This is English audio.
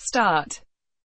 Start.